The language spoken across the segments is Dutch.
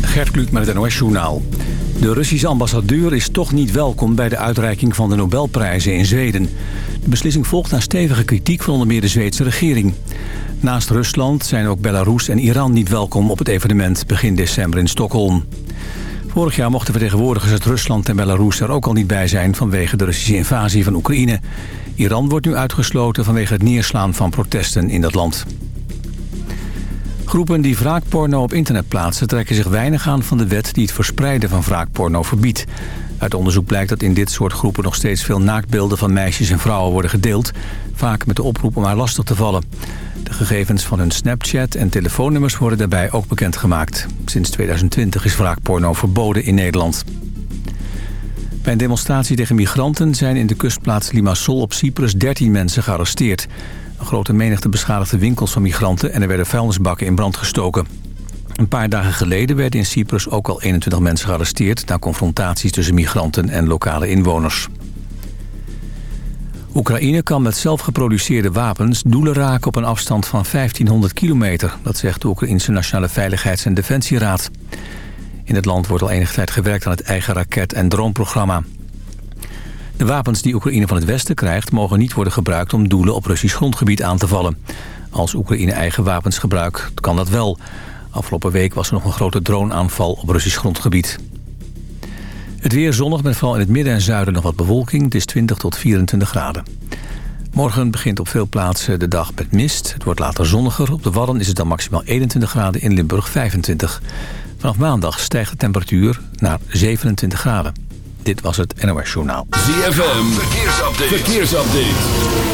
Gert Kluk met het NOS-journaal. De Russische ambassadeur is toch niet welkom bij de uitreiking van de Nobelprijzen in Zweden. De beslissing volgt na stevige kritiek van onder meer de Zweedse regering. Naast Rusland zijn ook Belarus en Iran niet welkom op het evenement begin december in Stockholm. Vorig jaar mochten vertegenwoordigers uit Rusland en Belarus er ook al niet bij zijn vanwege de Russische invasie van Oekraïne. Iran wordt nu uitgesloten vanwege het neerslaan van protesten in dat land. Groepen die wraakporno op internet plaatsen trekken zich weinig aan van de wet die het verspreiden van wraakporno verbiedt. Uit onderzoek blijkt dat in dit soort groepen nog steeds veel naaktbeelden van meisjes en vrouwen worden gedeeld. Vaak met de oproep om haar lastig te vallen. De gegevens van hun Snapchat en telefoonnummers worden daarbij ook bekendgemaakt. Sinds 2020 is wraakporno verboden in Nederland. Bij een demonstratie tegen migranten zijn in de kustplaats Limassol op Cyprus 13 mensen gearresteerd. Een grote menigte beschadigde winkels van migranten en er werden vuilnisbakken in brand gestoken. Een paar dagen geleden werden in Cyprus ook al 21 mensen gearresteerd... na confrontaties tussen migranten en lokale inwoners. Oekraïne kan met zelfgeproduceerde wapens doelen raken op een afstand van 1500 kilometer. Dat zegt de Oekraïnse Nationale Veiligheids- en Defensieraad. In het land wordt al enige tijd gewerkt aan het eigen raket- en droneprogramma. De wapens die Oekraïne van het Westen krijgt... mogen niet worden gebruikt om doelen op Russisch grondgebied aan te vallen. Als Oekraïne eigen wapens gebruikt, kan dat wel. Afgelopen week was er nog een grote droneaanval op Russisch grondgebied. Het weer zonnig met vooral in het midden en zuiden nog wat bewolking. Het is 20 tot 24 graden. Morgen begint op veel plaatsen de dag met mist. Het wordt later zonniger. Op de Wadden is het dan maximaal 21 graden, in Limburg 25. Vanaf maandag stijgt de temperatuur naar 27 graden. Dit was het NOS Journaal. ZFM, verkeersupdate. verkeersupdate.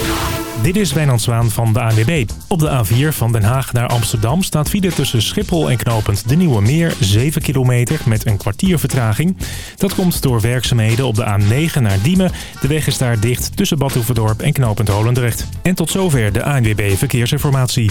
Dit is Wijnand Zwaan van de ANWB. Op de A4 van Den Haag naar Amsterdam staat file tussen Schiphol en Knopend de Nieuwe Meer 7 kilometer met een kwartier vertraging. Dat komt door werkzaamheden op de A9 naar Diemen. De weg is daar dicht tussen Bad en Knopend Holendrecht. En tot zover de ANWB Verkeersinformatie.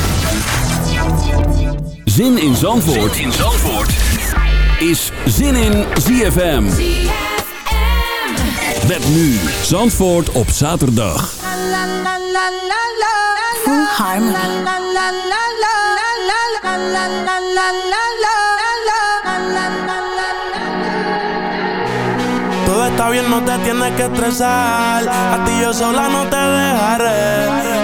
Zin in Zandvoort, zin in Zandvoort. is Zin in ZFM. Met nu Zandvoort op zaterdag. Full harmony. Todo está bien, no te tienes que estresar. A ti yo sola no te dejaré.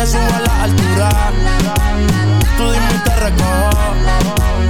te subo a la altura. Tú dime y te recojo.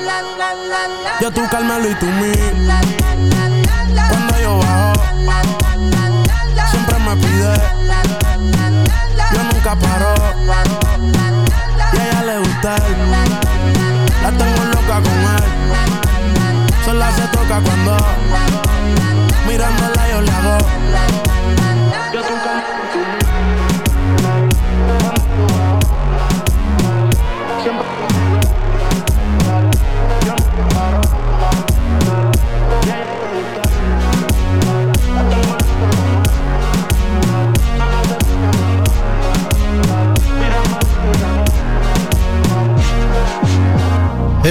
Yo tú Carmelo y tú mí. Cuando yo bajo, siempre me pide. Yo nunca paro. Y a ella le gusta él. La tengo loca con él. Sola se toca cuando mirándola yo le hago.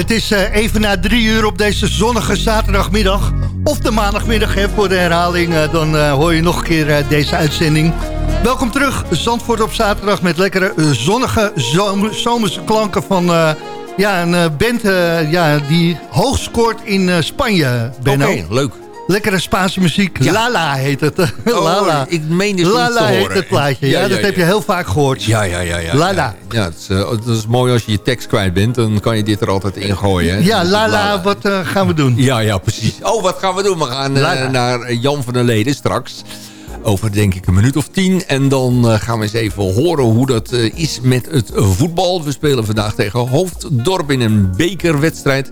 Het is uh, even na drie uur op deze zonnige zaterdagmiddag. Of de maandagmiddag hè, voor de herhaling. Uh, dan uh, hoor je nog een keer deze uitzending. Welkom terug, Zandvoort op zaterdag met lekkere zonnige zomer, zomerse klanken van ja, een band ja, die hoog scoort in Spanje. Oké, okay, leuk. Lekkere Spaanse muziek. Ja. Lala heet het. Oh, Lala. Ik meen dus Lala heet het plaatje. Ja, ja, ja dat heb je heel vaak gehoord. Ja, ja, ja. ja Lala. Ja, het is, uh, het is, mooi als je je tekst kwijt bent. Dan kan je dit er altijd in gooien. Hè? Ja, Lala, Lala. wat uh, gaan we doen? Ja, ja, precies. Oh, wat gaan we doen? We gaan uh, naar Jan van der Leden straks over denk ik een minuut of tien. En dan gaan we eens even horen hoe dat is met het voetbal. We spelen vandaag tegen Hoofddorp in een bekerwedstrijd.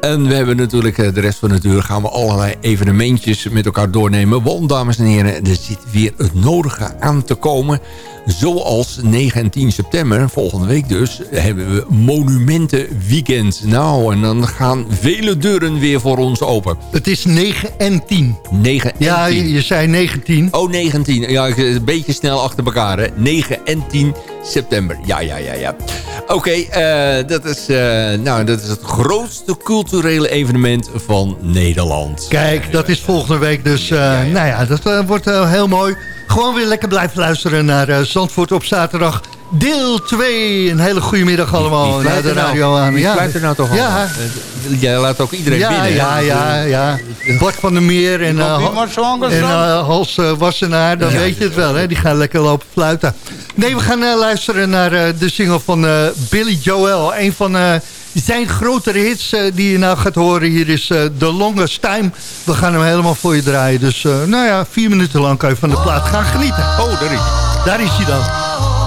En we hebben natuurlijk eh, de rest van het uur gaan we allerlei evenementjes met elkaar doornemen. Want dames en heren, er zit weer het nodige aan te komen. Zoals 9 en 10 september, volgende week dus, hebben we Monumentenweekend. Nou, en dan gaan vele deuren weer voor ons open. Het is 9 en 10. 9 en ja, 10. Ja, je zei 19. Oh, 19. Ja, een beetje snel achter elkaar, hè. 9 en 10 september. Ja, ja, ja, ja. Oké, okay, uh, dat, is, uh, nou, dat is het grootste culturele evenement van Nederland. Kijk, dat is volgende week dus. Uh, ja, ja, ja. Nou ja, dat wordt heel mooi. Gewoon weer lekker blijven luisteren naar uh, Zandvoort op zaterdag. Deel 2. Een hele goede middag allemaal naar de radio nou? aan. Wie ja, er nou toch ja. al? Jij laat ook iedereen ja, binnen. Ja, ja, ja. Bart van der Meer en, uh, en uh, Hals uh, Wassenaar. Dan ja, weet je het wel. Hè? Die gaan lekker lopen fluiten. Nee, we gaan luisteren naar de single van Billy Joel. Een van zijn grotere hits uh, die je nou gaat horen. Hier is uh, The Longest Time. We gaan hem helemaal voor je draaien. Dus uh, nou ja, vier minuten lang kan je van de plaat gaan genieten. Oh, daar is hij. Daar is hij dan.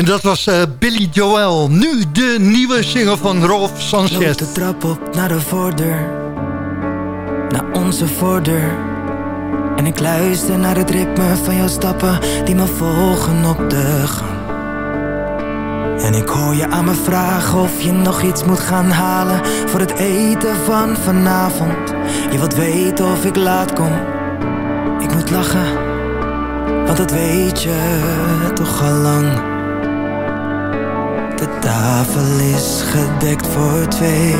En dat was uh, Billy Joel. Nu de nieuwe single van Rolf Sanchez. Loop de trap op naar de voordeur. Naar onze voordeur. En ik luister naar het ritme van jouw stappen die me volgen op de gang. En ik hoor je aan me vragen of je nog iets moet gaan halen voor het eten van vanavond. Je wilt weten of ik laat kom. Ik moet lachen, want dat weet je toch al lang. De tafel is gedekt voor twee.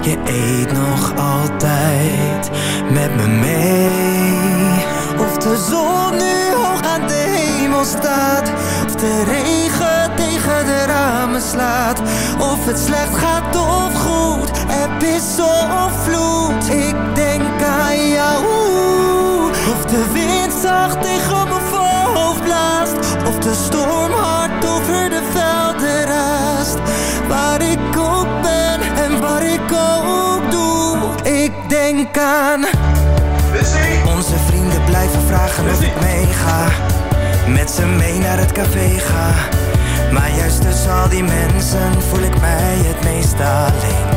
Je eet nog altijd met me mee. Of de zon nu hoog aan de hemel staat. Of de regen tegen de ramen slaat. Of het slecht gaat of goed. Er is of vloed. Ik denk aan jou. Of de wind zacht tegen mijn voorhoofd blaast. Of de storm hard over de denk aan... Onze vrienden blijven vragen of ik meega. Met ze mee naar het café ga. Maar juist tussen al die mensen voel ik mij het meest alleen.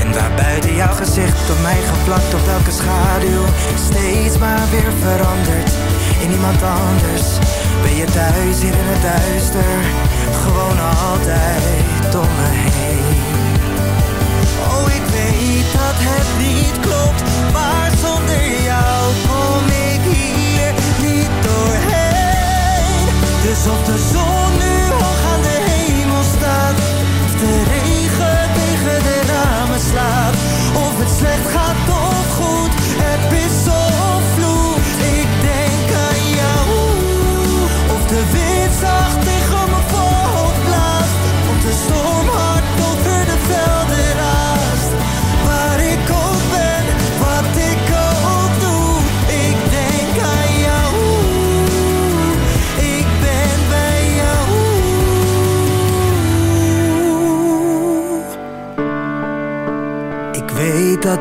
En waar buiten jouw gezicht op mij geplakt op elke schaduw Steeds maar weer verandert in iemand anders Ben je thuis hier in het duister Gewoon altijd om me heen weet dat het niet klopt Maar zonder jou kom ik hier niet doorheen. Dus of de zon nu hoog aan de hemel staat, of de regen tegen de ramen slaat, of het slecht gaat of goed, er is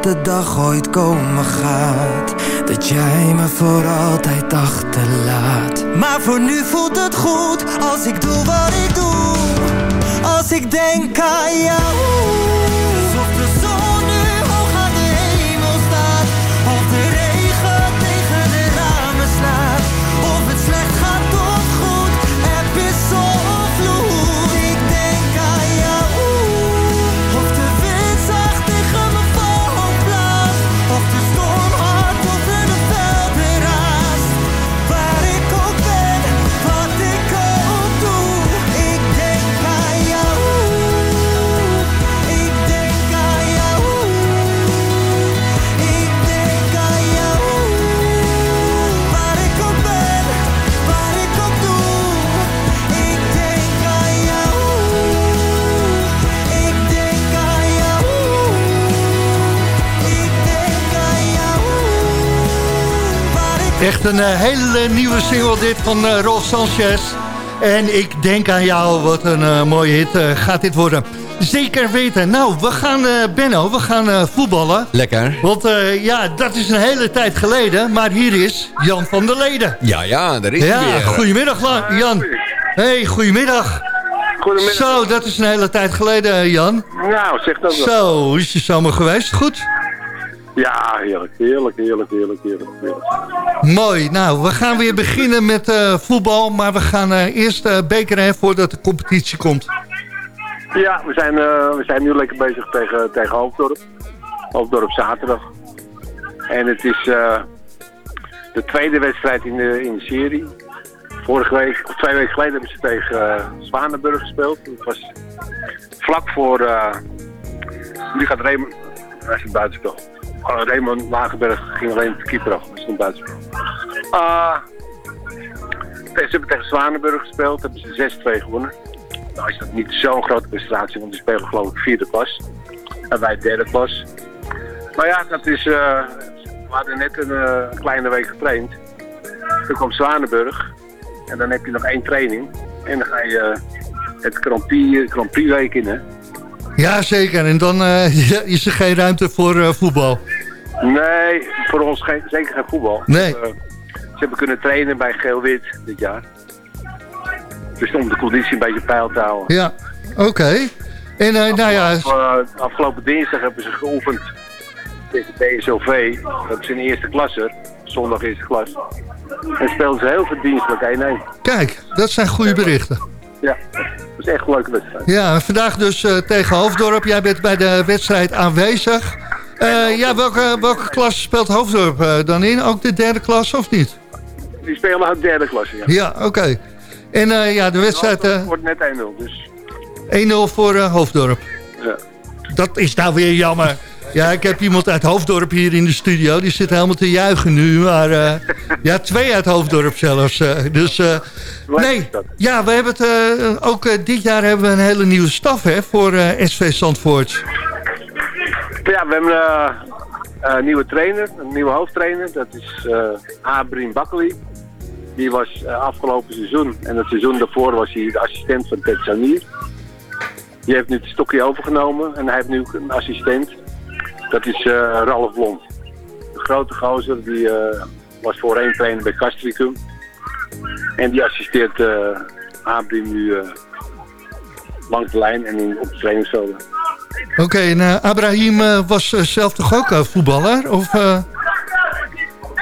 de dag ooit komen gaat. Dat jij me voor altijd achterlaat. Maar voor nu voelt het goed als ik doe wat ik doe. Als ik denk aan jou. Echt een eh, hele nieuwe single dit van uh, Rolf Sanchez. En ik denk aan jou, wat een eh, mooie hit eh, gaat dit worden. Zeker weten. Nou, we gaan, eh, Benno, we gaan eh, voetballen. Lekker. Want eh, ja, dat is een hele tijd geleden. Maar hier is Jan van der Leden. Ja, ja, daar is hij Ja, weer. goedemiddag Jan. Hey, goedemiddag. Goedemiddag. Zo, dat is een hele tijd geleden, Jan. Nou, zeg dat wel. Zo, hoe is je zomer geweest? Goed? Ja, heerlijk, heerlijk, heerlijk, heerlijk, heerlijk. heerlijk. Mooi. Nou, we gaan weer beginnen met eh, voetbal. Maar we gaan eh, eerst uh, bekeren voordat de competitie komt. Ja, we zijn, we zijn nu lekker bezig tegen, tegen Hoofddorp. Hoofddorp zaterdag. En het is de tweede wedstrijd in de, in de serie. Vorige week, of twee weken geleden hebben ze tegen Zwanenburg gespeeld. Het was vlak voor... nu gaat Raymond... Hij is een buitenspel. Oh, Raymond Lagenberg ging alleen de keeper af. Is een buitenspel. Ah, ze hebben tegen Zwanenburg gespeeld. Hebben ze 6-2 gewonnen. Nou is dat niet zo'n grote prestatie, want die spelen geloof ik vierde klas. En wij derde klas. Maar ja, dat is, eh, we hadden net een eh, kleine week getraind. Toen kwam Zwanenburg. En dan heb je nog één training. En dan ga je eh, het Grand Prix week in, hè. Ja, zeker. En dan eh, is er geen ruimte voor eh, voetbal. Nee, voor ons geen, zeker geen voetbal. Nee. Eh, ze hebben kunnen trainen bij Geel-Wit dit jaar. Dus om de conditie een beetje peil te houden. Ja, oké. En nou ja... afgelopen dinsdag hebben ze geoefend tegen DSOV. Dat is in eerste klasse. Zondag eerste klas. En speelden ze heel verdienstelijk 1-1. Kijk, dat zijn goede berichten. Ja, dat is echt een leuke wedstrijd. Ja, vandaag dus uh, tegen Hoofddorp. Jij bent bij de wedstrijd aanwezig. Uh, ja, welke, welke klas speelt Hoofddorp uh, dan in? Ook de derde klas of niet? Die spelen ook derde klasse, ja. Ja, oké. Okay. En ja, de wedstrijd... Het wordt net 1-0, dus... 1-0 voor Hoofddorp. Ja. Dat is nou weer jammer. Ja, ik heb iemand uit Hoofddorp hier in de studio. Die zit helemaal te juichen nu. Maar uh, ja, twee uit Hoofddorp zelfs. Uh, dus uh, nee, ja, we hebben het ook dit jaar hebben we een hele nieuwe staf hè, voor SV Zandvoort. Ja, we hebben een nieuwe trainer, een nieuwe hoofdtrainer. Dat is Abrin Bakkeli. Die was afgelopen seizoen en het seizoen daarvoor was hij de assistent van Ted Sanier. Die heeft nu het stokje overgenomen en hij heeft nu een assistent. Dat is uh, Ralf Blond. De grote gozer, die uh, was voorheen trainer bij Castricum. En die assisteert uh, Abrim nu langs de lijn en in, op de trainingsvelden. Oké, okay, en Abraham was zelf toch ook voetballer? Of,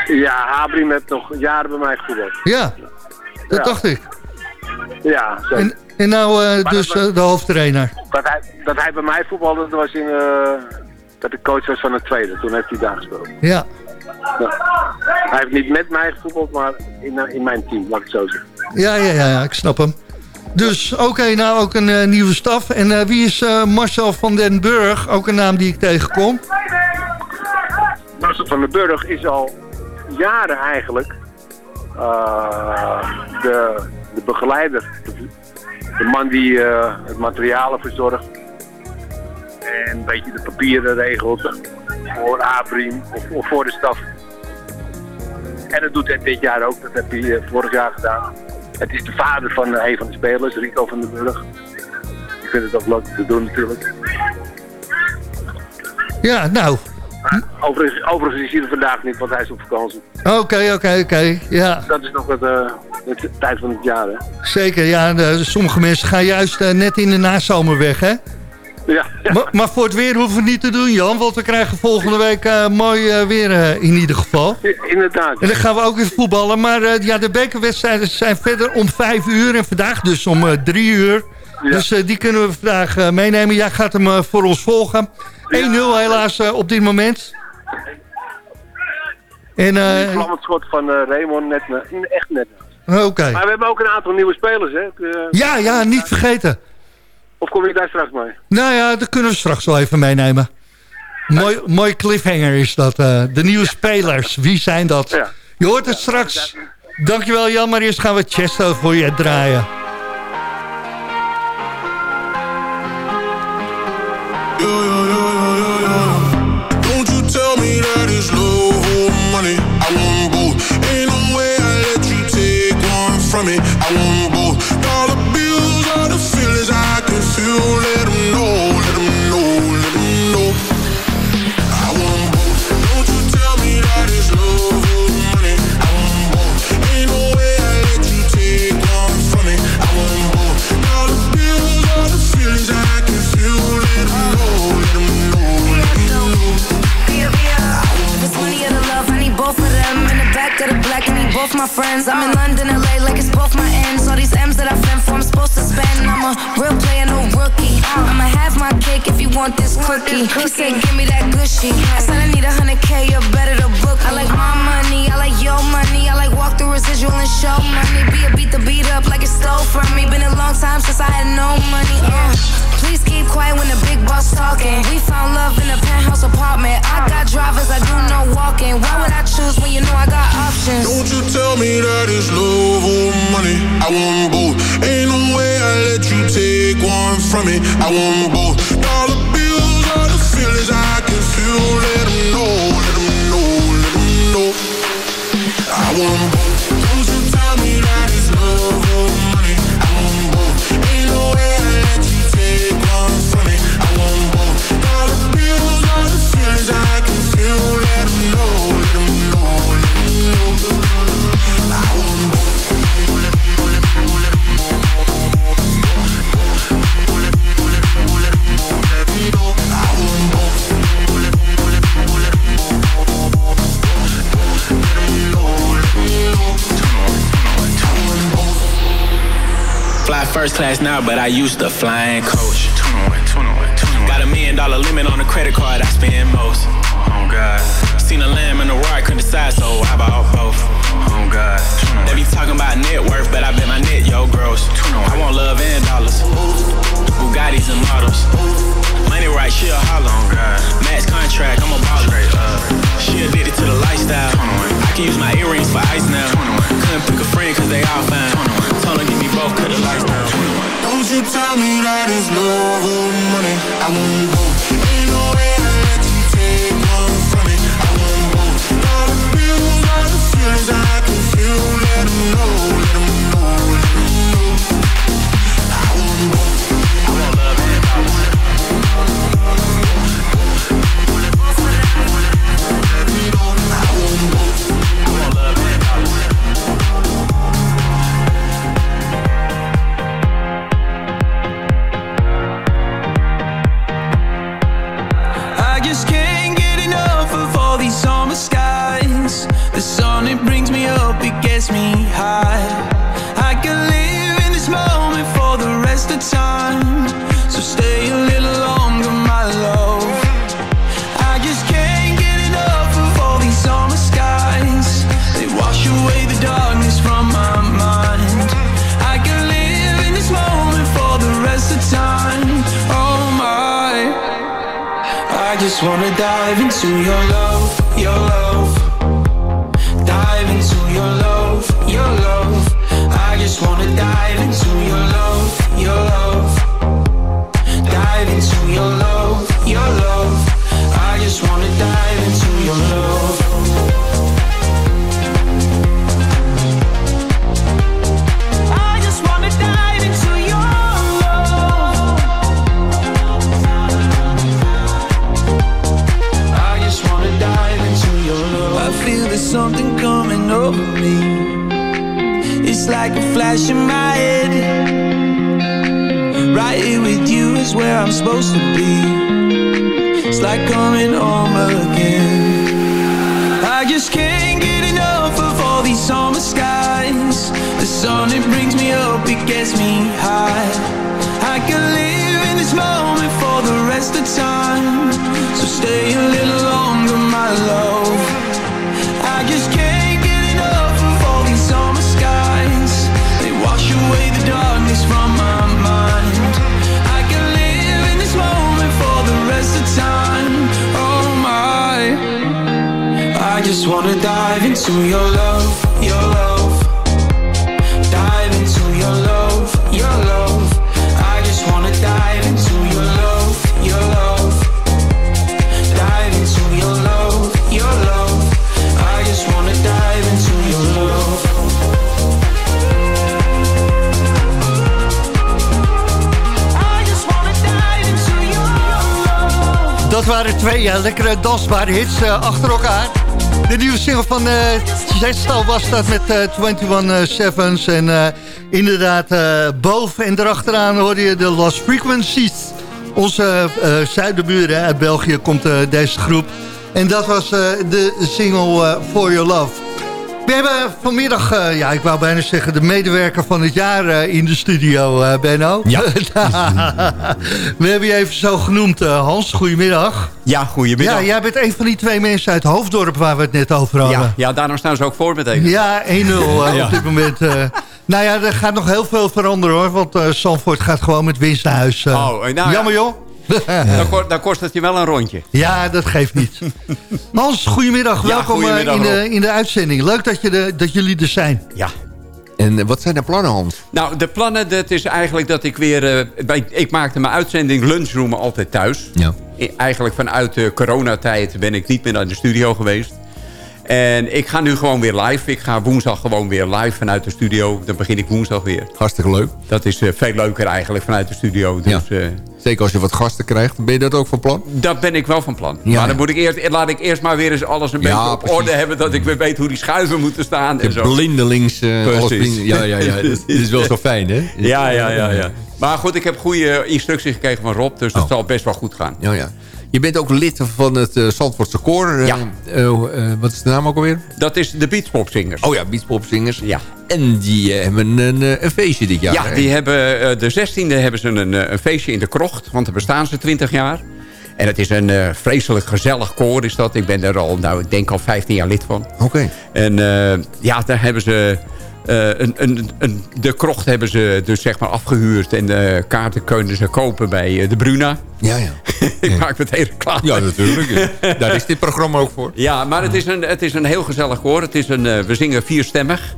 Ja, Abrim heeft nog jaren bij mij gevoetbald. Ja, dat ja. dacht ik. Ja, zeker. En, en nou dus de hoofdtrainer? Dat hij, dat hij bij mij voetbalde, dat was in dat ik coach was van het tweede. Toen heeft hij daar gespeeld. Ja. Hij heeft niet met mij gevoetbald, maar in, eh, in mijn team, laat ik zo zeggen. Ja, ja, ja, ja ik snap hem. Dus oké, nou ook een uh, nieuwe staf. En uh, wie is uh, Marcel van den Burg? Ook een naam die ik tegenkom. Marcel van den Burg is al jaren eigenlijk de, de begeleider. De, de man die het materialen verzorgt en een beetje de papieren regelt voor Abrim of, of, voor de staf. En dat doet hij dit jaar ook, dat heb hij eh, vorig jaar gedaan. Het is de vader van eh, een van de spelers, Rico van den Burg. Ik vind het ook leuk te doen natuurlijk. Ja, nou. Overigens, overigens is hij er vandaag niet, want hij is op vakantie. Oké, oké, oké. Ja. Dat is nog het, uh, het tijd van het jaar, hè? Zeker, ja. De, sommige mensen gaan juist uh, net in de nazomer weg, hè? Ja, Maar, maar, voor het weer hoeven we niet te doen, Jan. Want we krijgen volgende week uh, mooi uh, weer uh, in ieder geval. inderdaad. En dan gaan we ook weer voetballen. Maar ja, de bekerwedstrijden zijn verder om vijf uur. En vandaag dus om drie uur. Dus die kunnen we vandaag meenemen. Jij gaat hem voor ons volgen. 1-0 helaas op dit moment. En, uh, het schot van Raymond net, echt net. Oké. Maar we hebben ook een aantal nieuwe spelers, hè? ja, ja, niet vergeten. Of kom je daar straks mee? Nou ja, dat kunnen we straks wel even meenemen. Mooi, mooi cliffhanger is dat. Uh, de nieuwe spelers, wie zijn dat? Je hoort het straks. Dankjewel Jan, maar eerst gaan we Chesto voor je draaien. My friends. I'm in London, LA, like it's both my ends. All these M's that I fend for, I'm supposed to spend. I'm a real player, no rookie. I'ma have my cake if you want this cookie. He said, give me that gushy. I said, I need a hundred K, you're better to book. I like my money, I like your money. I like walk through residual and show money. Be a beat the beat up like it stole from me. Been a long time since I had no money. Uh. Please keep quiet when the big boss talking. We found love in a penthouse apartment. I got drivers, I do no walking. Why would I choose when you know I got options? Don't you tell me that it's love or money. I want both. Ain't no way I let you take one from me. I want both. Dollar bills are the feelings I can feel. Let them know, let them know, let them know. I want first class now, but I used to flying coach. 21, 21, 21. Got a million dollar limit on the credit card I spend most. Oh God. Seen a lamb and a roar, I couldn't decide, so I bought both. Oh God. They be talking about net worth, but I bet my net yo gross. I want love and dollars. Bugattis and models. Money right, she a holler. God. Max contract, I'm a baller. She addicted to the lifestyle. I can use my earrings for ice now. Couldn't pick a friend cause they all fine. Told her give me both, cut the lights down. Don't you tell me that it's love or money. I want both. Ain't no way to let you take one from me. I want both. All the feels, all the feelings I can feel. Let them know, let them know, wanna dive into your love, flash in my head. Right here with you is where I'm supposed to be. It's like coming home again. I just can't get enough of all these summer skies. The sun, it brings me up, it gets me high. I can live in this moment for the rest of time. So stay a little longer, my love. Just wanna dive into your love, your love. Twee eh, lekkere dansbare hits eh, achter elkaar. De nieuwe single van uh, Zestal was dat met eh 21 Sevens. En eh, inderdaad, eh, boven en erachteraan hoorde je de Lost Frequencies. Onze eh, zuidenburen uit België komt eh, deze groep. En dat was eh, de single eh, For Your Love. We hebben vanmiddag, eh, ja, ik wou bijna zeggen... de medewerker van het jaar eh, in de studio, eh, Benno. Ja. We hebben je even zo genoemd, Hans. Goedemiddag. Ja, goedemiddag. Ja, jij bent een van die twee mensen uit Hoofddorp... waar we het net over hadden. Ja, ja daarom staan ze ook voor meteen. Ja, 1-0 eh, Ja. op dit moment. nou ja, er gaat nog heel veel veranderen hoor. Want Zandvoort gaat gewoon met winst naar huis. Oh, nou ja. Jammer joh. Dan, ko- dan kost het je wel een rondje. Ja, dat geeft niet. Hans, goedemiddag. Ja, Welkom eh, goedemiddag, in, de, in de uitzending. Leuk dat, je de, dat jullie er zijn. Ja. En eh, wat zijn de plannen, Hans? Nou, de plannen, dat is eigenlijk dat ik weer... eh, bij- ik maakte mijn uitzending Lunchroom altijd thuis. Ja. I- Eigenlijk vanuit de coronatijd ben ik niet meer naar de studio geweest. En ik ga nu gewoon weer live. Ik ga woensdag gewoon weer live vanuit de studio. Dan begin ik woensdag weer. Hartstikke leuk. Dat is eh, veel leuker eigenlijk vanuit de studio. Dus, Ja. eh, Zeker als je wat gasten krijgt. Ben je dat ook van plan? Dat ben ik wel van plan. Ja. maar dan moet ik eerst, laat ik eerst maar weer eens alles een Ja, beetje op precies. orde hebben... dat ik weer weet hoe die schuiven moeten staan en De zo. blindelings... alles blind- ja, ja, ja. Dit is wel zo fijn, hè? Ja, ja, ja, ja. Maar goed, ik heb goede instructies gekregen van Rob... dus dat Oh. zal best wel goed gaan. Ja, ja. Je bent ook lid van het uh, Zandvoortse koor. Ja. wat is de naam ook alweer? Dat is de Beachpopzingers. Oh ja, Beachpopzingers. Ja. En die hebben een, een, feestje dit jaar. Ja, die hebben, de 16e hebben ze een, een feestje in de krocht. Want er bestaan ze 20 jaar. En het is een uh, vreselijk gezellig koor is dat. Ik ben er al, nou, ik denk al 15 jaar lid van. Oké. En uh, ja, daar hebben ze... Uh, een, een, een, de krocht hebben ze dus zeg maar afgehuurd. En de kaarten kunnen ze kopen bij de Bruna. Ja, ja. ik ja. maak meteen reclame. Ja, natuurlijk. Daar is dit programma ook voor. Ja, maar het is een, het is een heel gezellig koor. Het is een, we zingen vierstemmig.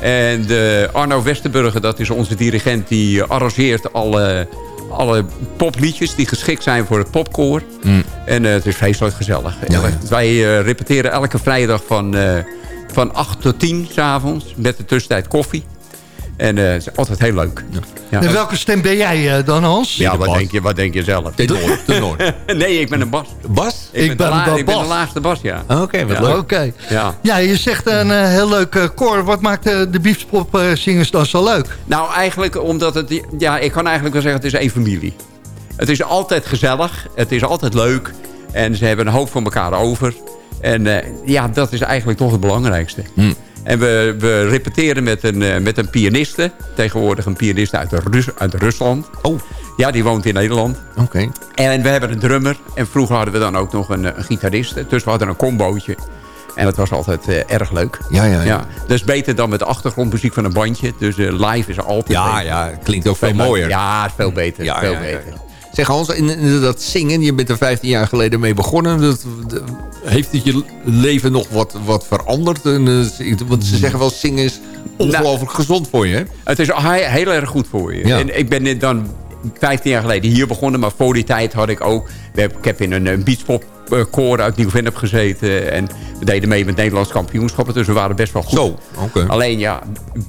En Arno Westerburger, dat is onze dirigent... die arrangeert alle alle popliedjes die geschikt zijn voor het popkoor. Mm. En het is vreselijk gezellig. Ja. Wij repeteren elke vrijdag van, van 8 tot 10 s'avonds. Met de tussentijd koffie. En het is altijd heel leuk. Ja. Ja. En welke stem ben jij dan, Hans? Ja, wat denk, je, wat denk je zelf? Tenor. tenor. nee, ik ben een bas. Bas? Ik, ik ben, ben, de, ik ben de laagste bas, ja. Oké, okay, wat leuk. Okay. Ja. ja, je zegt een uh, heel leuk uh, koor. Wat maakt uh, de Beefspop-zingers dan zo leuk? Nou, eigenlijk omdat het... Ja, ik kan eigenlijk wel zeggen, het is één familie. Het is altijd gezellig. Het is altijd leuk. En ze hebben een hoop van elkaar over. En ja, dat is eigenlijk toch het belangrijkste. Hmm. En we, we repeteren met een, uh, met een pianiste. Tegenwoordig een pianiste uit, Rus, uit Rusland. Oh. Ja, die woont in Nederland. Oké. Okay. En we hebben een drummer. En vroeger hadden we dan ook nog een, een gitarist. Dus we hadden een combootje. En dat was altijd uh, erg leuk. Ja, ja, ja, ja. Dus beter dan met de achtergrondmuziek van een bandje. Dus uh, live is altijd Ja, beter. ja, klinkt ook veel, veel mooier. Ja, veel beter. Ja, veel ja, beter. Zeg Hans, in, in, dat zingen, je bent er 15 jaar geleden mee begonnen. Dat, dat, heeft het je leven nog wat, wat veranderd? En, uh, want ze zeggen wel, zingen is ongelooflijk nou, gezond voor je. Hè? Het is heel erg goed voor je. Ja. En ik ben dan 15 jaar geleden hier begonnen. Maar voor die tijd had ik ook... Ik heb in een, een beachpop koor uit Nieuw-Vennep gezeten. En we deden mee met Nederlands kampioenschappen. Dus we waren best wel goed. Zo, okay. Alleen ja,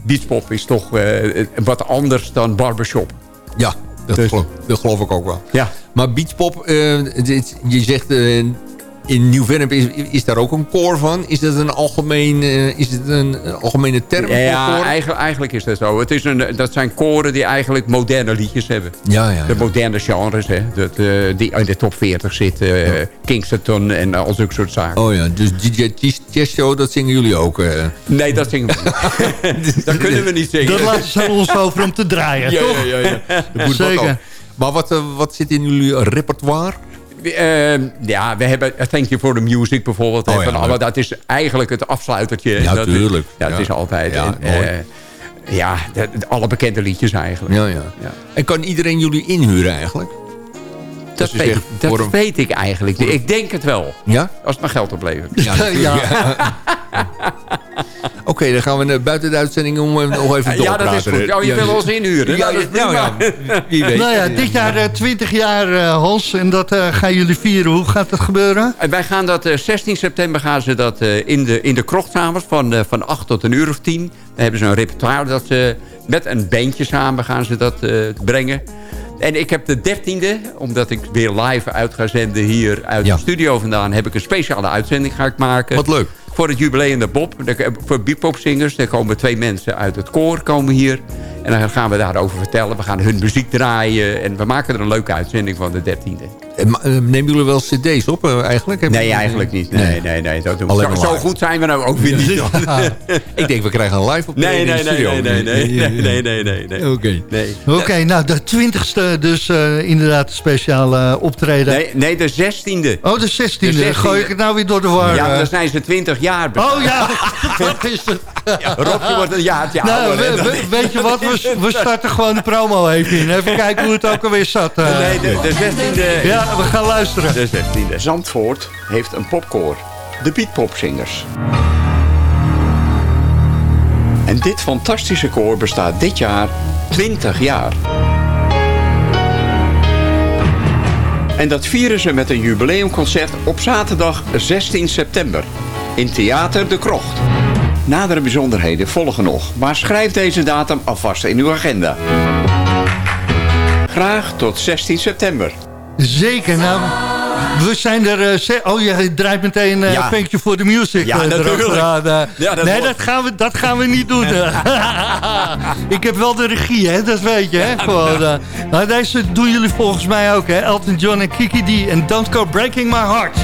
beachpop is toch uh, wat anders dan barbershop. Ja, dat, dus, geloof, dat geloof ik ook wel. Ja. Maar beachpop, uh, dit, je zegt... Uh, in Nieuw-Vennep is, is daar ook een koor van? Is dat een, algemeen, uh, is het een algemene term ja, ja eigenlijk, eigenlijk is dat zo. Het is een, dat zijn koren die eigenlijk moderne liedjes hebben. Ja, ja, de ja. moderne genres, hè. Dat, uh, die in de top 40 zitten. Uh, ja. Kingston en al zulke soort zaken. Oh ja, dus DJ Chess Show, dat zingen jullie ook? Nee, dat zingen we niet. dat kunnen we niet zingen. Dat laten ze ons over om te draaien, ja, toch? Ja, ja, ja. Dat Zeker. Maar wat, wat zit in jullie repertoire? Uh, ja, we hebben Thank You for the Music bijvoorbeeld. Oh, van, ja, alle, dat is eigenlijk het afsluitertje. Ja, dat tuurlijk. Is, ja, het is altijd... Ja, en, ja de, de, alle bekende liedjes eigenlijk. Ja, ja, ja. En kan iedereen jullie inhuren eigenlijk? Dat, weet, zegt, dat weet ik eigenlijk. Ik denk het wel. Ja? Als het maar geld oplevert. Ja, ja. Oké, okay, dan gaan we buiten de uitzending om nog even door Ja, dat is goed. Oh, je wil ons inhuren. Ja, nou, nou, ja, wie weet. Nou ja, dit jaar uh, 20 jaar, uh, Hans. En dat uh, gaan jullie vieren. Hoe gaat dat gebeuren? wij gaan dat 16 september gaan ze dat in, de, in de krocht samen. Van, van 8 tot een uur of 10. Dan hebben ze een repertoire dat ze met een bandje samen gaan ze dat brengen. En ik heb de 13e, omdat ik weer live uit ga zenden hier uit ja. de studio vandaan... heb ik een speciale uitzending ga ik maken. Wat leuk. Voor het jubileum de Bob. Voor beatpopzingers. Er komen twee mensen uit het koor komen hier. En dan gaan we daarover vertellen. We gaan hun muziek draaien. En we maken er een leuke uitzending van de 13e. Eh, eh, Neem jullie wel cd's op eh, eigenlijk? Nee, eigenlijk niet. Nee, nee, nee. Zo, goed zijn we nou ook weer niet. Ik denk, we krijgen een live op nee, nee, studio. Nee, nee, nee, nee, nee, nee, nee. Oké, nee. nou de twintigste dus uh, inderdaad speciale optreden. Nee, nee, de zestiende. Oh, de zestiende. Gooi ik het nou weer door de war. Ja, dan zijn ze twintig jaar. Oh ja, dat is het. Ja, wordt een jaartje nou, ouder. Weet je wat, we, we starten gewoon de promo even in. Even kijken hoe het ook alweer zat. Nee, de, de zestiende... Ja we gaan luisteren. De 16e. Zandvoort heeft een popkoor. De Beatpopzingers. En dit fantastische koor bestaat dit jaar 20 jaar. En dat vieren ze met een jubileumconcert op zaterdag 16 september. In Theater de Krocht. Nadere bijzonderheden volgen nog, maar schrijf deze datum alvast in uw agenda. Graag tot 16 september. Zeker, nou... We zijn er... Uh, oh, je draait meteen uh, ja. Thank You for the Music. Ja, natuurlijk. Ja, dat nee, dat gaan, we, dat gaan we niet doen. ik heb wel de regie, hè, dat weet je. Hè? Gewoon, nou, deze doen jullie volgens mij ook. Hè? Elton John en Kiki D. En Don't Go Breaking My Heart.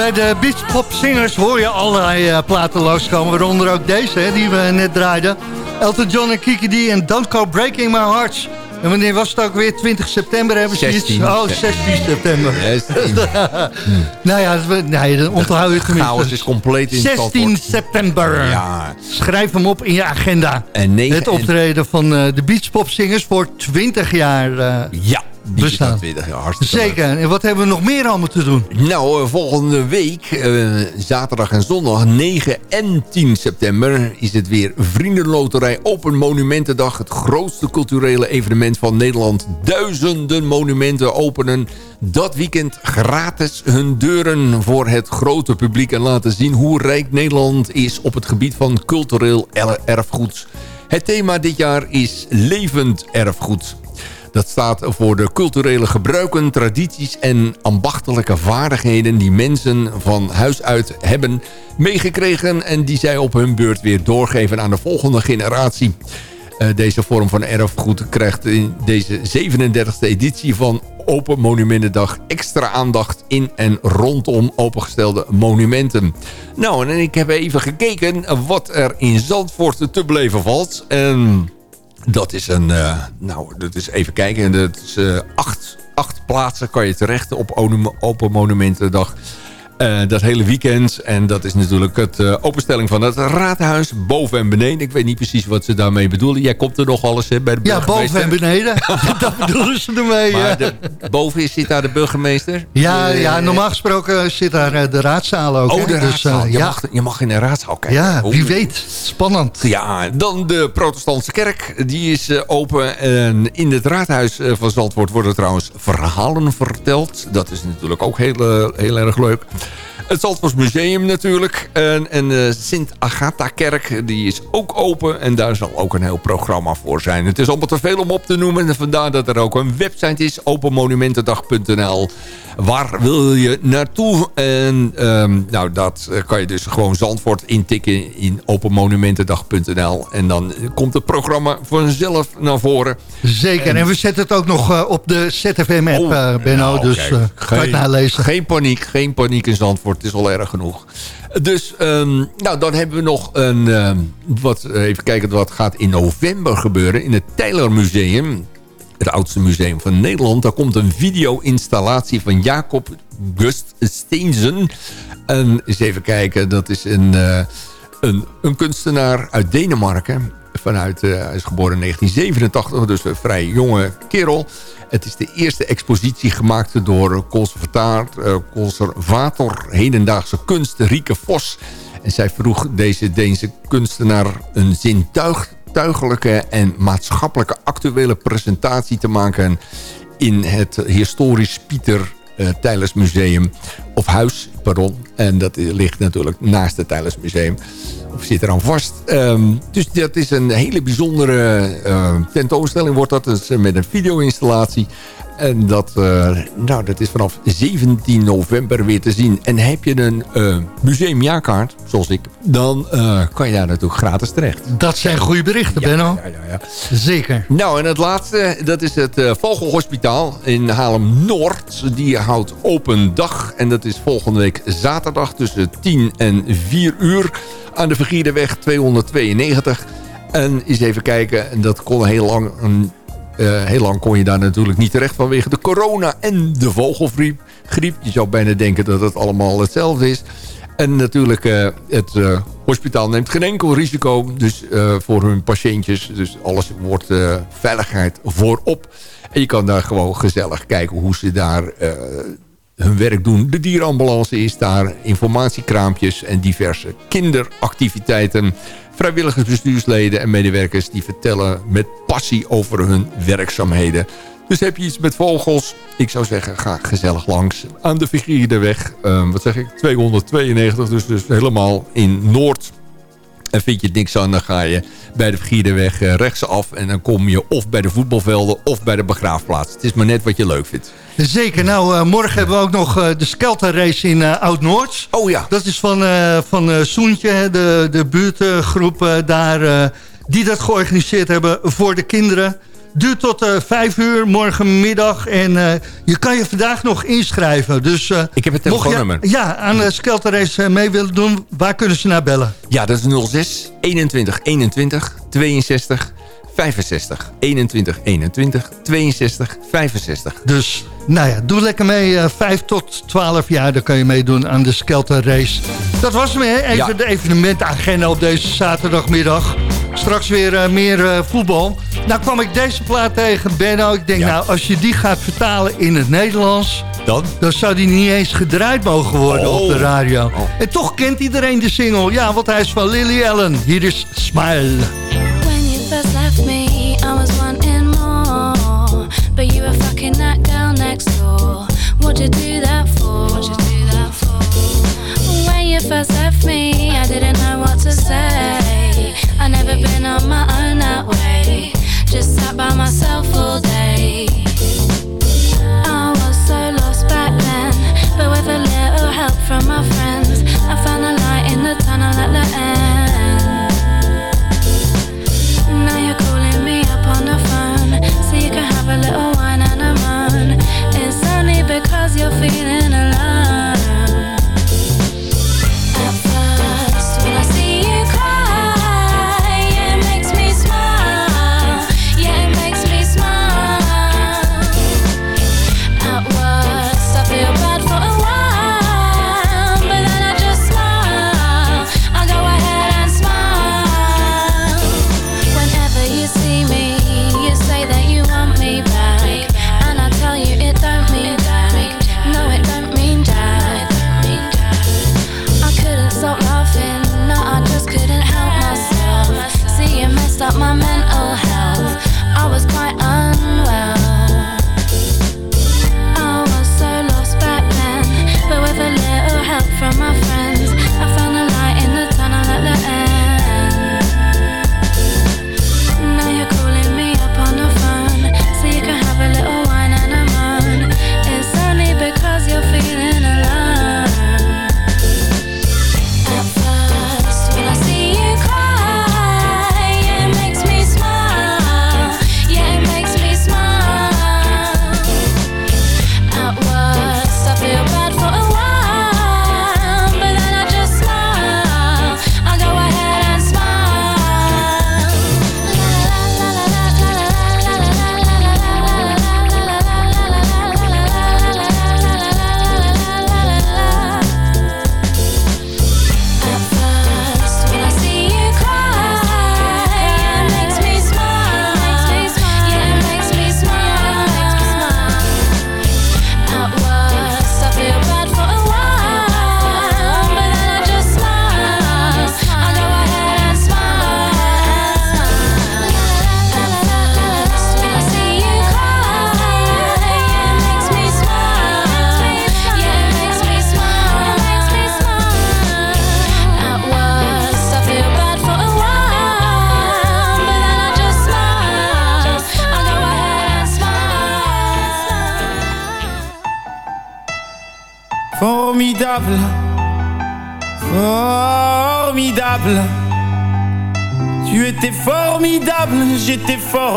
Bij de Beach Singers hoor je allerlei uh, platen loskomen. Waaronder ook deze, hè, die we net draaiden. Elton John en Kiki D en Don't Go Breaking My Hearts. En wanneer was het ook weer? 20 september hebben ze 16. iets? Oh, 16 september. 16. nou ja, nee, dan onthoud je het tenminste. Chaos is compleet in 16 september. Ja. Schrijf hem op in je agenda. En 9 het optreden van uh, de Beachpopzingers voor 20 jaar. Uh, ja. Bestaan. 20 jaar, hartstikke leuk. Zeker. En wat hebben we nog meer allemaal te doen? Nou, eh, volgende week, eh, zaterdag en zondag, 9 en 10 september... is het weer Vriendenloterij Open Monumentendag. Het grootste culturele evenement van Nederland. Duizenden monumenten openen dat weekend gratis hun deuren voor het grote publiek... en laten zien hoe rijk Nederland is op het gebied van cultureel er- erfgoed. Het thema dit jaar is levend erfgoed. Dat staat voor de culturele gebruiken, tradities en ambachtelijke vaardigheden... die mensen van huis uit hebben meegekregen... en die zij op hun beurt weer doorgeven aan de volgende generatie. Eh, deze vorm van erfgoed krijgt in deze 37e editie van Open Monumentendag extra aandacht in en rondom opengestelde monumenten. Nou, en ik heb even gekeken wat er in Zandvoort te beleven valt. En dat is een, eh, nou, dat is even kijken. Dat is eh, acht, acht plaatsen kan je terecht op Open Monumentendag. Eh, dat hele weekend. En dat is natuurlijk het eh, openstelling van het raadhuis. Boven en beneden. Ik weet niet precies wat ze daarmee bedoelen. Jij komt er nog alles hè, bij de Ja, burgemeester. boven en beneden. dat bedoelen ze ermee. Maar ja. de, boven zit daar de burgemeester. Ja, ja, normaal gesproken zit daar eh, de raadzaal ook. Oh, de Dus, raadzaal. eh, je, ja, mag, je mag in de raadzaal kijken. ja, wie Oeh. weet. Spannend. Ja, dan de protestantse kerk. Die is open. En in het raadhuis van Zandvoort worden trouwens verhalen verteld. Dat is natuurlijk ook heel, heel erg leuk. Het Zandvoorts Museum natuurlijk. En, en de Sint-Agatha-kerk, die is ook open. En daar zal ook een heel programma voor zijn. Het is allemaal te veel om op te noemen. En vandaar dat er ook een website is. openmonumentendag.nl Waar wil je naartoe? En ehm, nou, dat eh, kan je dus gewoon Zandvoort intikken in openmonumentendag.nl. En dan eh, komt het programma vanzelf naar voren. Zeker. En, we zetten het ook nog eh, op de ZFM-app, Oh, eh Benno. nou, dus kijk, eh, kan je het nalezen. Geen paniek, geen paniek in Zandvoort. Is al erg genoeg. Dus, ehm, nou, dan hebben we nog een... ehm, wat, even kijken wat gaat in november gebeuren. In het Tyler Museum. Het oudste museum van Nederland. Daar komt een video-installatie van Jacob Gust Steensen. En eens even kijken. Dat is een, eh, een, een kunstenaar uit Denemarken. Vanuit, eh, hij is geboren in 1987, dus een vrij jonge kerel. Het is de eerste expositie gemaakt door conservator, eh, conservator hedendaagse kunst Rieke Vos. En zij vroeg deze Deense kunstenaar een zintuigelijke en maatschappelijke actuele presentatie te maken in het historisch Pieter eh Tijlers Museum. Of huis, pardon. En dat ligt natuurlijk naast het Tijlers Museum. Of zit er aan vast. Ehm, dus dat is een hele bijzondere eh, tentoonstelling. Wordt dat dus met een video-installatie. En dat, eh, nou, dat is vanaf 17 november weer te zien. En heb je een eh, museumjaarkaart, zoals ik... dan eh, kan je daar natuurlijk gratis terecht. Dat zijn goede berichten, Benno. Ja, ja, ja. Zeker. Nou, en het laatste, dat is het Vogelhospitaal in Haarlem-Noord. Die houdt open dag. En dat is volgende week zaterdag tussen 10 en 4 uur... aan de Vergierderweg 292. En eens even kijken, en dat kon heel lang... eh, heel lang kon je daar natuurlijk niet terecht vanwege de corona en de vogelgriep. Griep. Je zou bijna denken dat het allemaal hetzelfde is. En natuurlijk, eh, het eh, hospitaal neemt geen enkel risico dus, voor hun patiëntjes. Dus alles wordt veiligheid voorop. En je kan daar gewoon gezellig kijken hoe ze daar hun werk doen. De dierenambulance is daar, informatiekraampjes en diverse kinderactiviteiten. Vrijwilligersbestuursleden en medewerkers die vertellen met passie over hun werkzaamheden. Dus heb je iets met vogels? Ik zou zeggen, ga gezellig langs aan de Vigierderweg. eh, wat zeg ik? 292, dus, dus helemaal in Noord. En vind je niks aan, dan ga je bij de Vigierderweg eh, rechtsaf. En dan kom je of bij de voetbalvelden of bij de begraafplaats. Het is maar net wat je leuk vindt. Zeker. Nou, eh, morgen hebben we ook nog eh, de Skelter Race in eh, Oud-Noord. Oh ja. Dat is van, van Soentje, de, de buurtgroep daar... die dat georganiseerd hebben voor de kinderen. Duurt tot eh, vijf uur morgenmiddag. En je kan je vandaag nog inschrijven. Dus, Ik heb het je- telefoonnummer. Ja, aan de Skelter Race mee willen doen. Waar kunnen ze naar bellen? Ja, dat is 06 21 21 62 65, 21, 21, 62, 65. Dus, nou ja, doe lekker mee. Eh, uh, 5 tot 12 jaar, dan kan je meedoen aan de Skelter Race. Dat was me hè? Even ja. de evenementagenda op deze zaterdagmiddag. Straks weer eh, meer eh, voetbal. Nou kwam ik deze plaat tegen, Benno. Ik denk, nou, als je die gaat vertalen in het Nederlands... Dan? Dan zou die niet eens gedraaid mogen worden op de radio. En toch kent iedereen de single. Ja, want hij is van Lily Allen. Hier is Smile. you do that for? What'd you do that for? When you first left me, I didn't know what to say. I never been on my own that way. Just sat by myself all day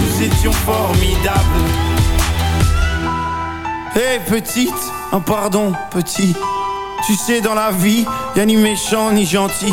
Nous étions formidables. Hé petite, un pardon petit. Tu sais dans la vie, y a ni méchant ni gentil.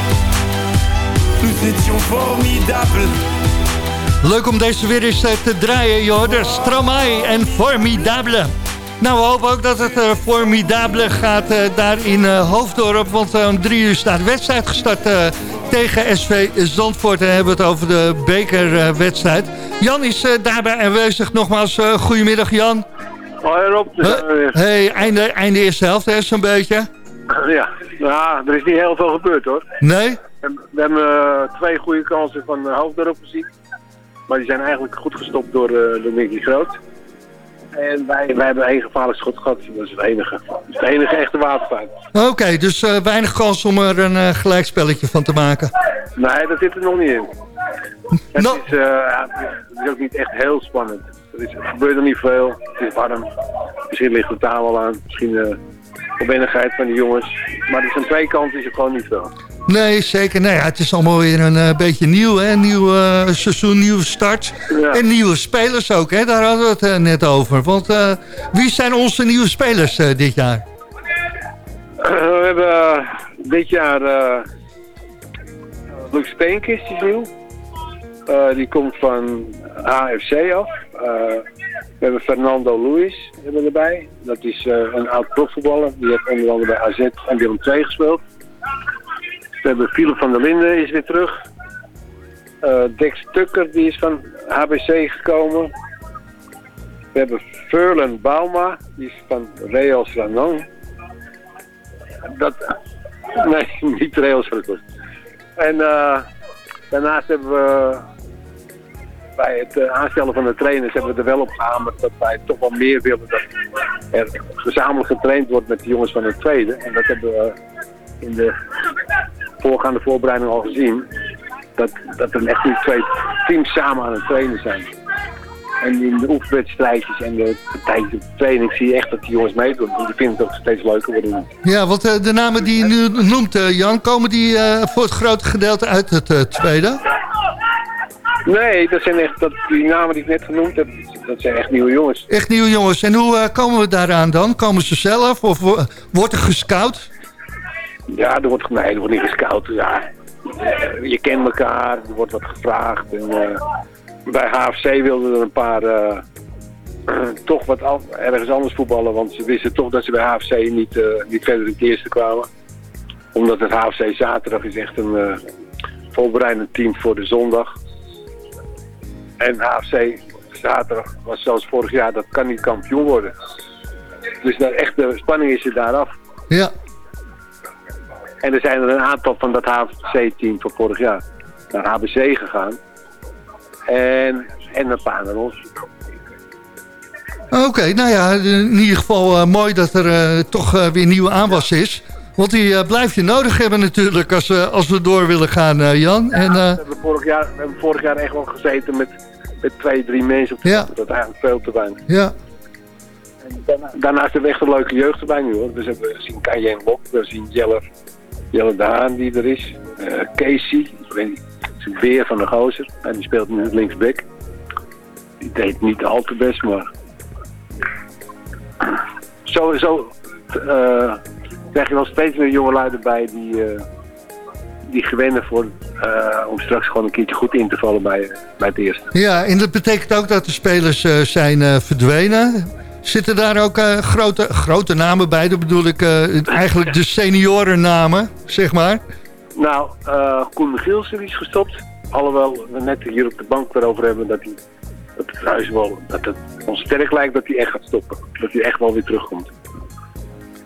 Nous étions formidables. Leuk om deze weer eens eh, te draaien, joh. De Stromae en Formidable. Nou, we hopen ook dat het Formidable gaat eh, daar in eh, Hoofddorp. Want om drie uur staat de wedstrijd gestart tegen SV Zandvoort. En hebben we het over de bekerwedstrijd. Jan is daarbij aanwezig. Nogmaals, eh, goedemiddag Jan. Hoi Rob. Hey, einde, einde eerste helft, hè, zo'n beetje. Ja, nou, er is niet heel veel gebeurd hoor. Nee? We, we hebben eh, twee goede kansen van Hoofddorp gezien. Maar die zijn eigenlijk goed gestopt door, uh, door Mickey Groot. En wij, wij hebben één gevaarlijk schot gehad. Dat is het enige. Dat is het enige echte waterfeit. Oké, dus eh, weinig kans om er een eh, gelijkspelletje van te maken. Nee, dat zit er nog niet in. Het, is, eh, ja, het is ook niet echt heel spannend. Er, is, er gebeurt er niet veel. Het is warm. Misschien ligt het daar wel aan. Misschien de opwennigheid van de jongens. Maar er zijn twee kanten is er gewoon niet veel. Nee, zeker. Nee, ja, het is allemaal weer een eh, beetje nieuw, hè? Nieuw eh, seizoen, nieuwe start. En nieuwe spelers ook, hè? Daar hadden we het eh, net over. Want wie zijn onze nieuwe spelers dit jaar? we hebben dit jaar Luc Steenkist is nieuw. Die komt van AFC af. We hebben Fernando Luis hebben erbij. Dat is een oud profvoetballer. Die heeft onder andere bij AZ en Willem II gespeeld. We hebben Philip van der Linden is weer terug. Eh, Dex Tucker die is van HBC gekomen. We hebben Furlan Bauma, die is van Real Sranong. Dat, nee, niet Real Sranong. En eh, daarnaast hebben we bij het eh, aanstellen van de trainers hebben we er wel op gehamerd dat wij toch wel meer willen dat er gezamenlijk getraind wordt met de jongens van het tweede. En dat hebben we in de voorgaande voorbereiding al gezien. Dat, dat er echt niet twee teams samen aan het trainen zijn. En in de oefenwedstrijdjes en de, tijdens de training zie je echt dat die jongens meedoen. En die vinden het ook steeds leuker worden. Ja, want eh, de namen die je nu noemt, eh, Jan... komen die eh, voor het grote gedeelte uit het tweede? Nee, dat zijn echt, dat, die namen die ik net genoemd heb, dat zijn echt nieuwe jongens. Echt nieuwe jongens. En hoe komen we daaraan dan? Komen ze zelf of wo- wordt er gescout? Ja, er wordt, nee, er wordt niet gescout. Ja. Eh, Je kent elkaar, er wordt wat gevraagd. En, eh, bij HFC wilden er een paar eh, toch wat ergens anders voetballen. Want ze wisten toch dat ze bij HFC niet, niet verder in het eerste kwamen. Omdat het HFC zaterdag is echt een voorbereidend team voor de zondag. En HFC zaterdag was zelfs vorig jaar, dat kan niet kampioen worden. Dus daar echt de spanning is er daar af. Ja. En er zijn er een aantal van dat HFC-team van vorig jaar naar HBC gegaan. En, en een paar naar ons. Oké, nou ja, in ieder geval eh, mooi dat er eh, toch eh, weer nieuwe aanwas is. Want die blijf je nodig hebben natuurlijk als, we als we door willen gaan, Jan. En, We hebben vorig jaar, we hebben vorig jaar echt wel gezeten met, met twee, drie mensen op de Ja. Dat is eigenlijk veel te weinig. ja. Daarnaast hebben we echt een leuke jeugd erbij nu hoor. Dus hebben we zien Kajen Lok, we zien Jelle, Daan die er is. Eh, Casey, een beer van de gozer. En die speelt nu linksback. Die deed niet al te best, maar... Sowieso eh krijg je wel steeds meer jongelui erbij die, eh, die gewennen voor om straks gewoon een keertje goed in te vallen bij, bij het eerste. ja, en dat betekent ook dat de spelers zijn verdwenen. Zitten daar ook eh, grote, grote namen bij? Dat bedoel ik eh, eigenlijk de seniorennamen, zeg maar. Nou, eh Koen Gielsen is gestopt. alhoewel we net hier op de bank erover hebben dat hij dat het trouwens wel dat het ons sterk lijkt dat hij echt gaat stoppen. Dat hij echt wel weer terugkomt.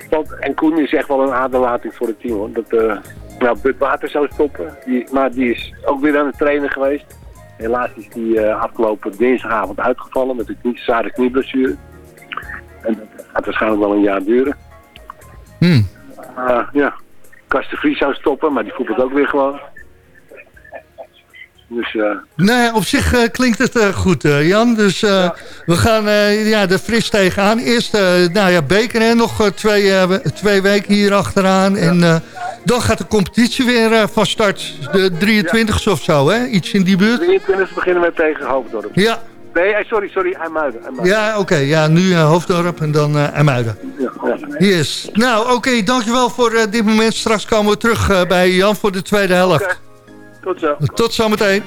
Want, en Koen is echt wel een aderlating voor het team hoor. Dat, eh nou, Bud Water zou stoppen, die, maar die is ook weer aan het trainen geweest. Helaas is die afgelopen dinsdagavond uitgevallen met een knie, zware knieblessure. En dat gaat waarschijnlijk wel een jaar duren. Hmm. Uh, ja, Karsten Vries zou stoppen, maar die voetbalt ook weer gewoon. Dus eh, Nee, op zich eh, klinkt het eh, goed, eh, Jan. Dus eh, we gaan eh, ja, er fris tegenaan. Eerst eh, nou ja, beker nog eh, twee, eh, twee weken hier achteraan. En eh, dan gaat de competitie weer eh, van start. De 23 of zo, hè? Iets in die buurt. 23 beginnen we tegen Hoofddorp. Ja. Nee, eh, sorry, sorry, IJmuiden. IJmuiden. Ja, oké. ja, nu eh, Hoofddorp en dan eh IJmuiden. Ja, ja. Yes. Nou, oké, dankjewel voor dit moment. Straks komen we terug bij Jan voor de tweede helft. Tot zo. Tot zometeen.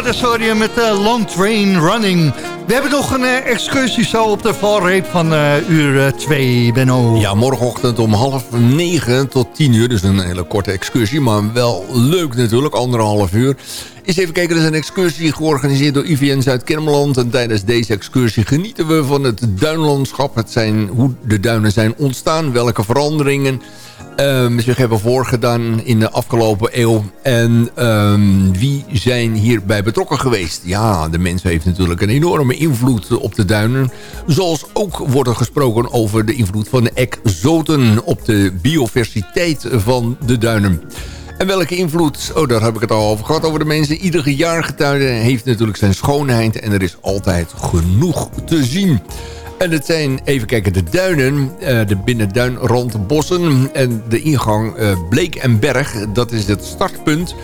Je met uh, Long Train Running. We hebben nog een eh, excursie zo op de valreep van eh, uur 2, Benno. Ja, morgenochtend om half negen tot tien uur. Dus een hele korte excursie, maar wel leuk natuurlijk. Anderhalf uur. Eens even kijken, er is een excursie georganiseerd door IVN Zuid-Kennemerland. En tijdens deze excursie genieten we van het duinlandschap. Het zijn, hoe de duinen zijn ontstaan, welke veranderingen ehm, zich hebben voorgedaan in de afgelopen eeuw. En ehm, wie zijn hierbij betrokken geweest? Ja, de mens heeft natuurlijk een enorme invloed op de duinen. Zoals ook wordt er gesproken over de invloed van de exoten op de biodiversiteit van de duinen. En welke invloed, oh daar heb ik het al over gehad, over de mensen. Iedere jaargetuide heeft natuurlijk zijn schoonheid en er is altijd genoeg te zien. En het zijn, even kijken, de duinen, eh, de binnenduin rond bossen. En de ingang eh, Bleek en Berg, dat is het startpunt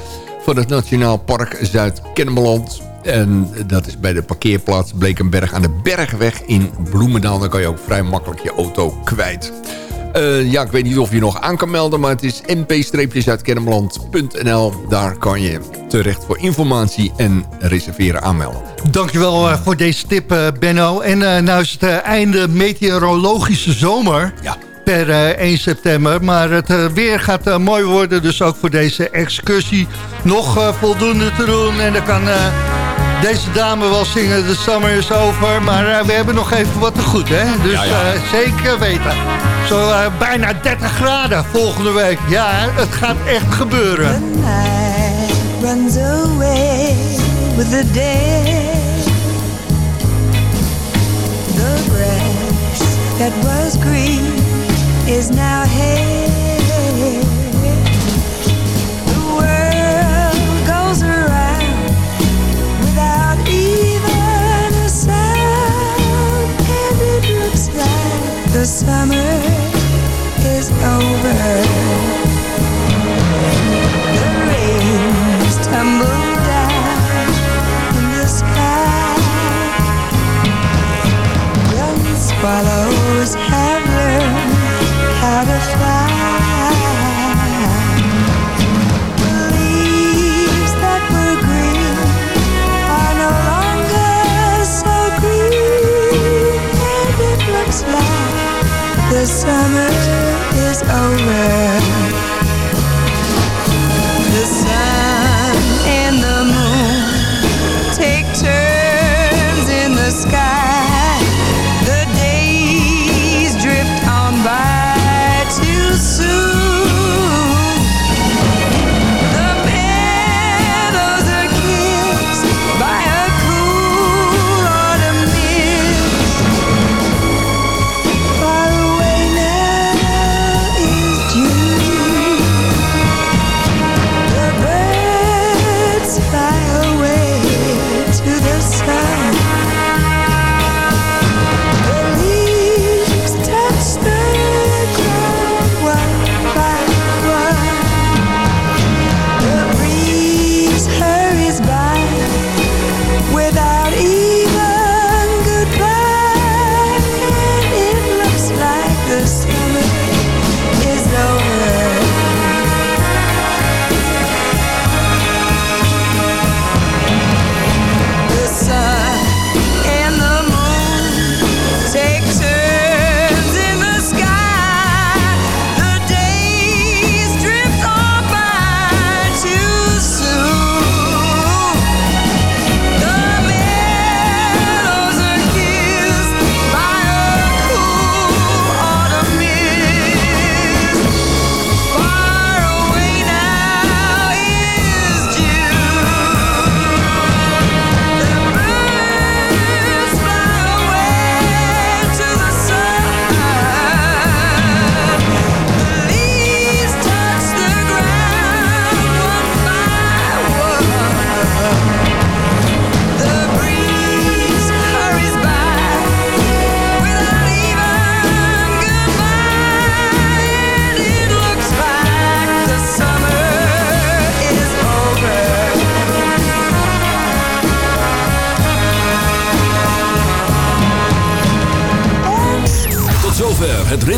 van het Nationaal Park Zuid-Kennemerland. En dat is bij de parkeerplaats Blekenberg aan de Bergweg in Bloemendaal. Dan kan je ook vrij makkelijk je auto kwijt. Eh, ja, ik weet niet of je nog aan kan melden, maar het is mp-zuidkennemerland.nl. Daar kan je terecht voor informatie en reserveren aanmelden. Dankjewel eh, voor deze tip, eh, Benno. En nou is het einde meteorologische zomer. Ja. Per eh, 1 september. Maar het weer gaat mooi worden. Dus ook voor deze excursie nog voldoende te doen. En dan kan deze dame wel zingen. De summer is over. Maar eh, we hebben nog even wat te goed, hè? Dus Ja, ja. eh, zeker weten. Zo eh, bijna 30 graden volgende week. Ja, het gaat echt gebeuren. night runs away with the day. The grass that was green is now hay. Summer is over. The rains tumble down in the sky. Young swallows have learned how to fly. The summer is over.